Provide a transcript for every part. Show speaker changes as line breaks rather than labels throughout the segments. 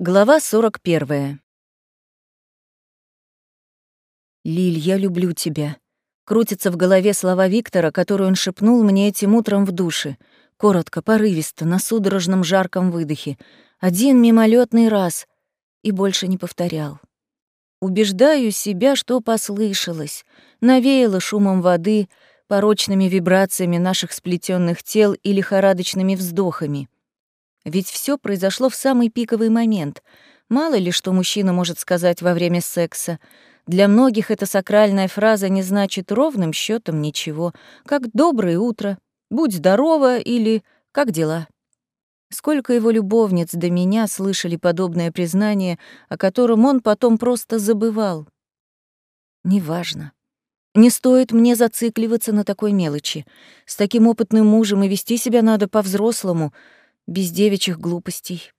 Глава 41. «Лиль, я люблю тебя». Крутятся в голове слова Виктора, которые он шепнул мне этим утром в душе. Коротко, порывисто, на судорожном жарком выдохе. Один мимолетный раз. И больше не повторял. Убеждаю себя, что послышалось. Навеяло шумом воды, порочными вибрациями наших сплетенных тел и лихорадочными вздохами. Ведь все произошло в самый пиковый момент. Мало ли что мужчина может сказать во время секса. Для многих эта сакральная фраза не значит ровным счетом ничего, как «доброе утро», «будь здорова» или «как дела». Сколько его любовниц до меня слышали подобное признание, о котором он потом просто забывал. Неважно. Не стоит мне зацикливаться на такой мелочи. С таким опытным мужем и вести себя надо по-взрослому — без девичьих глупостей.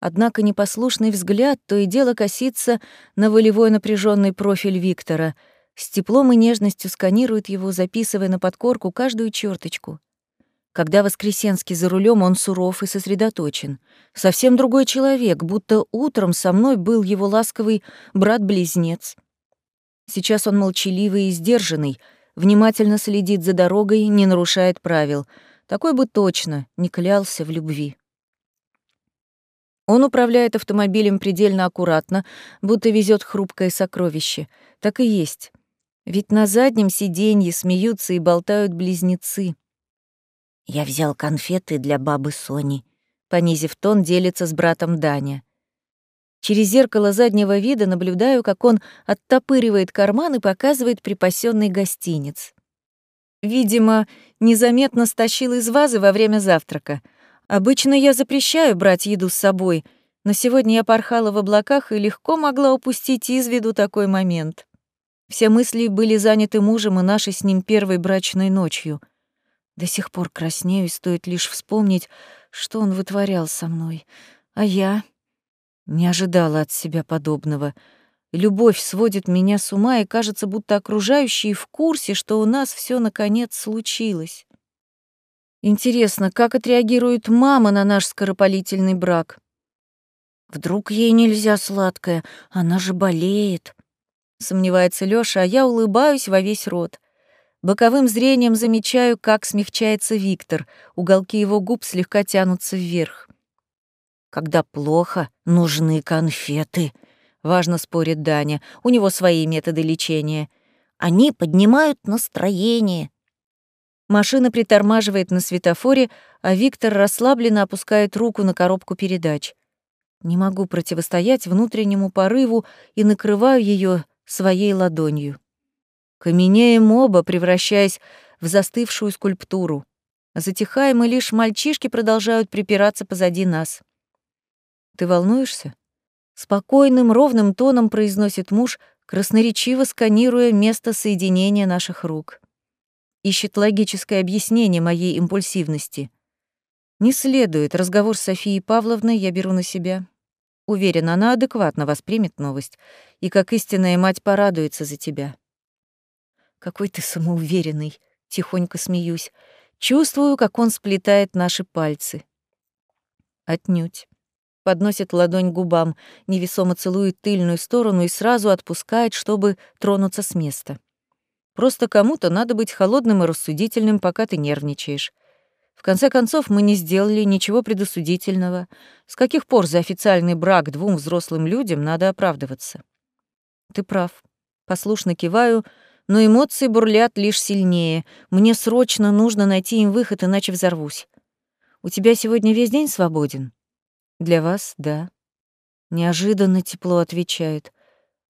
Однако непослушный взгляд то и дело косится на волевой напряженный профиль Виктора, с теплом и нежностью сканирует его, записывая на подкорку каждую черточку. Когда Воскресенский за рулем, он суров и сосредоточен. Совсем другой человек, будто утром со мной был его ласковый брат-близнец. Сейчас он молчаливый и сдержанный, внимательно следит за дорогой, не нарушает правил — такой бы точно не клялся в любви. Он управляет автомобилем предельно аккуратно, будто везет хрупкое сокровище. Так и есть. Ведь на заднем сиденье смеются и болтают близнецы. «Я взял конфеты для бабы Сони», — понизив тон, делится с братом Даня. Через зеркало заднего вида наблюдаю, как он оттопыривает карман и показывает припасенный гостиниц. Видимо, незаметно стащил из вазы во время завтрака. Обычно я запрещаю брать еду с собой, но сегодня я порхала в облаках и легко могла упустить из виду такой момент. Все мысли были заняты мужем и нашей с ним первой брачной ночью. До сих пор краснею, стоит лишь вспомнить, что он вытворял со мной. А я не ожидала от себя подобного — Любовь сводит меня с ума, и кажется, будто окружающие в курсе, что у нас все наконец случилось. Интересно, как отреагирует мама на наш скоропалительный брак? Вдруг ей нельзя сладкое, она же болеет. Сомневается Лёша, а я улыбаюсь во весь рот. Боковым зрением замечаю, как смягчается Виктор, уголки его губ слегка тянутся вверх. Когда плохо, нужны конфеты, Важно спорит Даня. У него свои методы лечения. Они поднимают настроение. Машина притормаживает на светофоре, а Виктор расслабленно опускает руку на коробку передач. Не могу противостоять внутреннему порыву и накрываю ее своей ладонью. Каменеем оба, превращаясь в застывшую скульптуру. Затихаем, и лишь мальчишки продолжают припираться позади нас. «Ты волнуешься?» Спокойным, ровным тоном произносит муж, красноречиво сканируя место соединения наших рук. Ищет логическое объяснение моей импульсивности. Не следует. Разговор с Софией Павловной я беру на себя. Уверена, она адекватно воспримет новость и, как истинная мать, порадуется за тебя. Какой ты самоуверенный, тихонько смеюсь. Чувствую, как он сплетает наши пальцы. Отнюдь подносит ладонь к губам, невесомо целует тыльную сторону и сразу отпускает, чтобы тронуться с места. Просто кому-то надо быть холодным и рассудительным, пока ты нервничаешь. В конце концов, мы не сделали ничего предосудительного. С каких пор за официальный брак двум взрослым людям надо оправдываться? Ты прав. Послушно киваю, но эмоции бурлят лишь сильнее. Мне срочно нужно найти им выход, иначе взорвусь. У тебя сегодня весь день свободен? Для вас — да. Неожиданно тепло отвечает.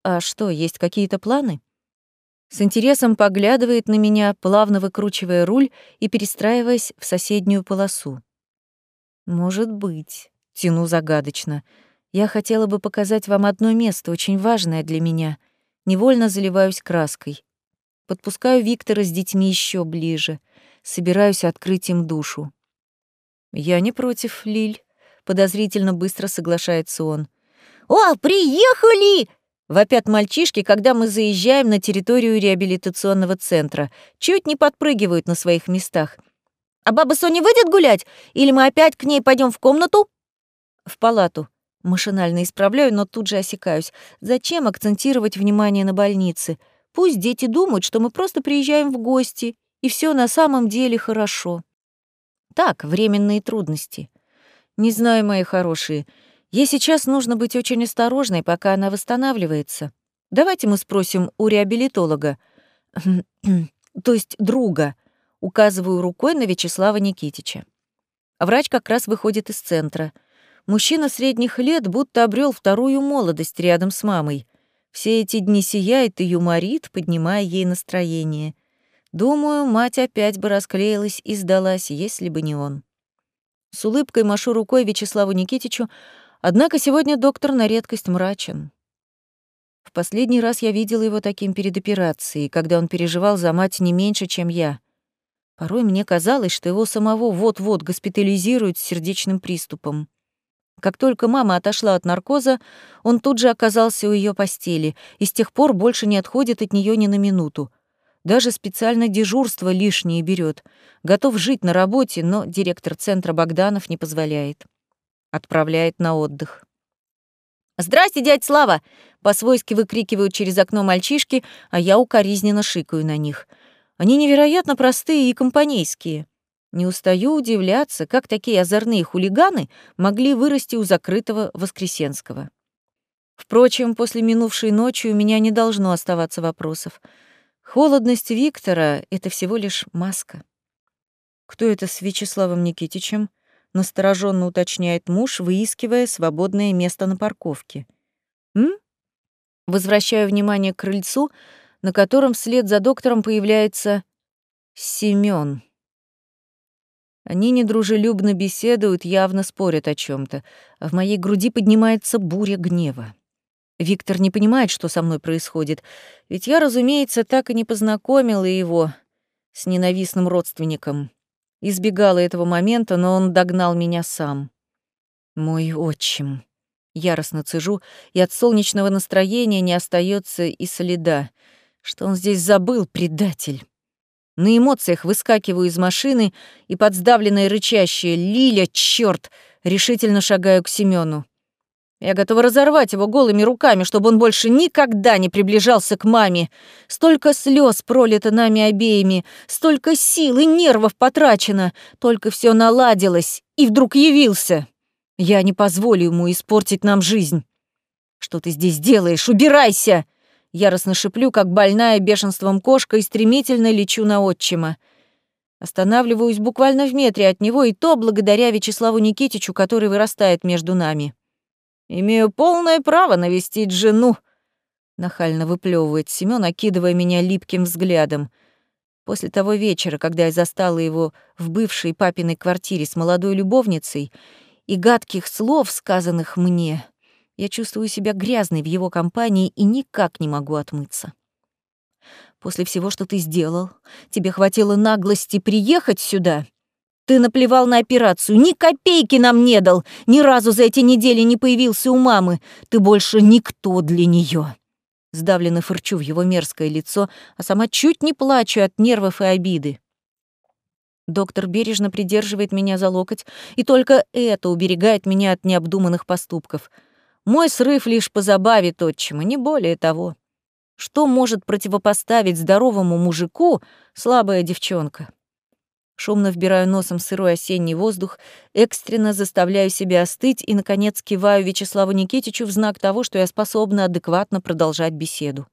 А что, есть какие-то планы? С интересом поглядывает на меня, плавно выкручивая руль и перестраиваясь в соседнюю полосу. Может быть, тяну загадочно. Я хотела бы показать вам одно место, очень важное для меня. Невольно заливаюсь краской. Подпускаю Виктора с детьми еще ближе. Собираюсь открыть им душу. Я не против, Лиль подозрительно быстро соглашается он. «О, приехали!» — вопят мальчишки, когда мы заезжаем на территорию реабилитационного центра. Чуть не подпрыгивают на своих местах. «А баба Соня выйдет гулять? Или мы опять к ней пойдем в комнату?» «В палату», Машинально исправляю, но тут же осекаюсь. Зачем акцентировать внимание на больнице? Пусть дети думают, что мы просто приезжаем в гости, и все на самом деле хорошо. Так, временные трудности. Не знаю, мои хорошие. Ей сейчас нужно быть очень осторожной, пока она восстанавливается. Давайте мы спросим у реабилитолога, то есть друга, указываю рукой на Вячеслава Никитича. Врач как раз выходит из центра. Мужчина средних лет будто обрел вторую молодость рядом с мамой. Все эти дни сияет и юморит, поднимая ей настроение. Думаю, мать опять бы расклеилась и сдалась, если бы не он. С улыбкой машу рукой Вячеславу Никитичу, однако сегодня доктор на редкость мрачен. В последний раз я видела его таким перед операцией, когда он переживал за мать не меньше, чем я. Порой мне казалось, что его самого вот-вот госпитализируют с сердечным приступом. Как только мама отошла от наркоза, он тут же оказался у ее постели и с тех пор больше не отходит от нее ни на минуту. Даже специально дежурство лишнее берет. Готов жить на работе, но директор центра Богданов не позволяет. Отправляет на отдых. «Здрасте, дядь Слава!» — по-свойски выкрикивают через окно мальчишки, а я укоризненно шикаю на них. Они невероятно простые и компанейские. Не устаю удивляться, как такие озорные хулиганы могли вырасти у закрытого Воскресенского. Впрочем, после минувшей ночи у меня не должно оставаться вопросов. Холодность Виктора — это всего лишь маска. Кто это с Вячеславом Никитичем? Настороженно уточняет муж, выискивая свободное место на парковке. М? Возвращаю внимание к крыльцу, на котором вслед за доктором появляется Семён. Они недружелюбно беседуют, явно спорят о чем то а в моей груди поднимается буря гнева. Виктор не понимает, что со мной происходит, ведь я, разумеется, так и не познакомила его с ненавистным родственником. Избегала этого момента, но он догнал меня сам. Мой отчим. Яростно цежу, и от солнечного настроения не остается и следа. Что он здесь забыл, предатель? На эмоциях выскакиваю из машины и под сдавленное рычащее «Лиля, чёрт!» решительно шагаю к Семёну. Я готова разорвать его голыми руками, чтобы он больше никогда не приближался к маме. Столько слез пролито нами обеими, столько сил и нервов потрачено, только все наладилось, и вдруг явился. Я не позволю ему испортить нам жизнь. Что ты здесь делаешь? Убирайся! Яростно шиплю, как больная бешенством кошка, и стремительно лечу на отчима. Останавливаюсь буквально в метре от него, и то благодаря Вячеславу Никитичу, который вырастает между нами. «Имею полное право навестить жену», — нахально выплевывает Семён, окидывая меня липким взглядом. После того вечера, когда я застала его в бывшей папиной квартире с молодой любовницей и гадких слов, сказанных мне, я чувствую себя грязной в его компании и никак не могу отмыться. После всего, что ты сделал, тебе хватило наглости приехать сюда? Ты наплевал на операцию, ни копейки нам не дал, ни разу за эти недели не появился у мамы. Ты больше никто для нее. Сдавленно фырчу в его мерзкое лицо, а сама чуть не плачу от нервов и обиды. Доктор бережно придерживает меня за локоть, и только это уберегает меня от необдуманных поступков — мой срыв лишь позабавит отчима, не более того. Что может противопоставить здоровому мужику слабая девчонка? Шумно вбираю носом сырой осенний воздух, экстренно заставляю себя остыть и, наконец, киваю Вячеславу Никитичу в знак того, что я способна адекватно продолжать беседу.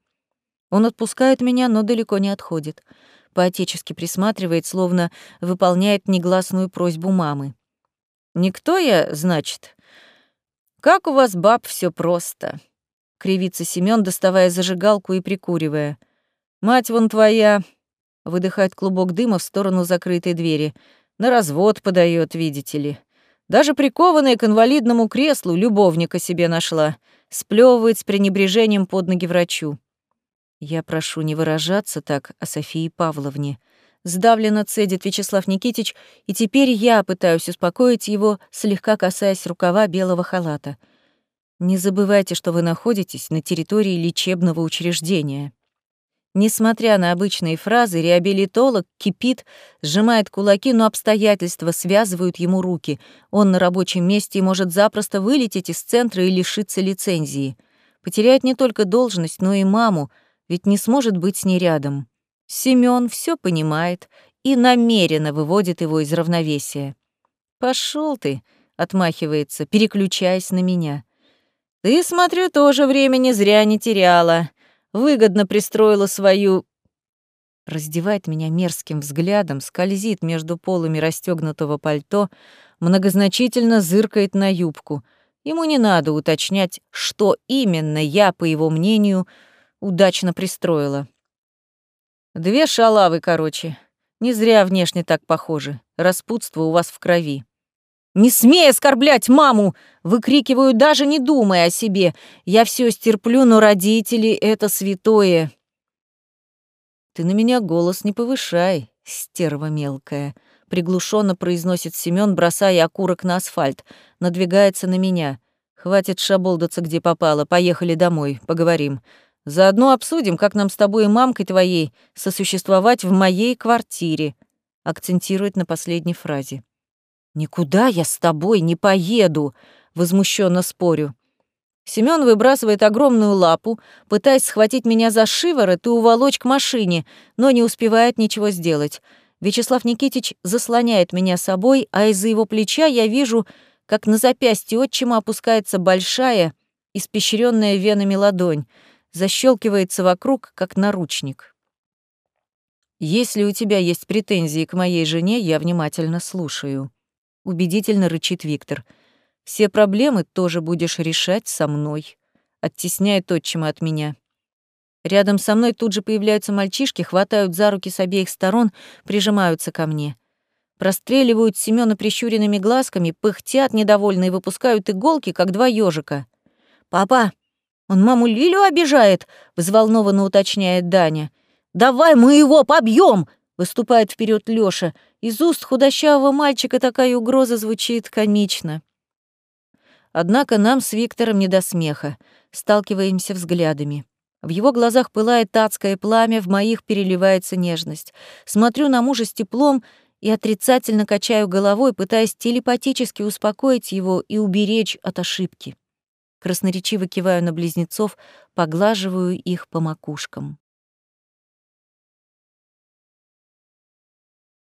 Он отпускает меня, но далеко не отходит. Поотечески присматривает, словно выполняет негласную просьбу мамы. «Никто я, значит?» «Как у вас, баб, все просто!» — кривится Семён, доставая зажигалку и прикуривая. «Мать вон твоя!» — выдыхает клубок дыма в сторону закрытой двери. «На развод подает, видите ли. Даже прикованная к инвалидному креслу любовника себе нашла. Сплёвывает с пренебрежением под ноги врачу. Я прошу не выражаться так о Софии Павловне. Сдавленно цедит Вячеслав Никитич, и теперь я пытаюсь успокоить его, слегка касаясь рукава белого халата. Не забывайте, что вы находитесь на территории лечебного учреждения. Несмотря на обычные фразы, реабилитолог кипит, сжимает кулаки, но обстоятельства связывают ему руки. Он на рабочем месте и может запросто вылететь из центра и лишиться лицензии. Потеряет не только должность, но и маму, ведь не сможет быть с ней рядом. Семён все понимает и намеренно выводит его из равновесия. Пошел ты!» — отмахивается, переключаясь на меня. «Ты, смотрю, тоже времени зря не теряла. Выгодно пристроила свою...» Раздевает меня мерзким взглядом, скользит между полами расстегнутого пальто, многозначительно зыркает на юбку. Ему не надо уточнять, что именно я, по его мнению, удачно пристроила. Две шалавы, короче. Не зря внешне так похожи. Распутство у вас в крови. «Не смей оскорблять маму!» — выкрикиваю, даже не думая о себе. «Я все стерплю, но родители — это святое!» «Ты на меня голос не повышай, стерва мелкая!» — приглушенно произносит Семён, бросая окурок на асфальт. Надвигается на меня. «Хватит шаболдаться, где попало. Поехали домой, поговорим. Заодно обсудим, как нам с тобой и мамкой твоей сосуществовать в моей квартире», — акцентирует на последней фразе. «Никуда я с тобой не поеду», — возмущенно спорю. Семён выбрасывает огромную лапу, пытаясь схватить меня за шиворот и уволочь к машине, но не успевает ничего сделать. Вячеслав Никитич заслоняет меня собой, а из-за его плеча я вижу, как на запястье отчима опускается большая, испещренная венами ладонь, защелкивается вокруг, как наручник. «Если у тебя есть претензии к моей жене, я внимательно слушаю» убедительно рычит Виктор. Все проблемы тоже будешь решать со мной. Оттесняет отчима от меня. Рядом со мной тут же появляются мальчишки, хватают за руки с обеих сторон, прижимаются ко мне. Простреливают Семёна прищуренными глазками, пыхтят недовольно и выпускают иголки, как два ежика. «Папа, он маму Лилю обижает?» — взволнованно уточняет Даня. «Давай мы его побьем!» — выступает вперед Лёша — из уст худощавого мальчика такая угроза звучит комично. Однако нам с Виктором не до смеха. Сталкиваемся взглядами. В его глазах пылает адское пламя, в моих переливается нежность. Смотрю на мужа с теплом и отрицательно качаю головой, пытаясь телепатически успокоить его и уберечь от ошибки. Красноречиво киваю на близнецов, поглаживаю их по макушкам.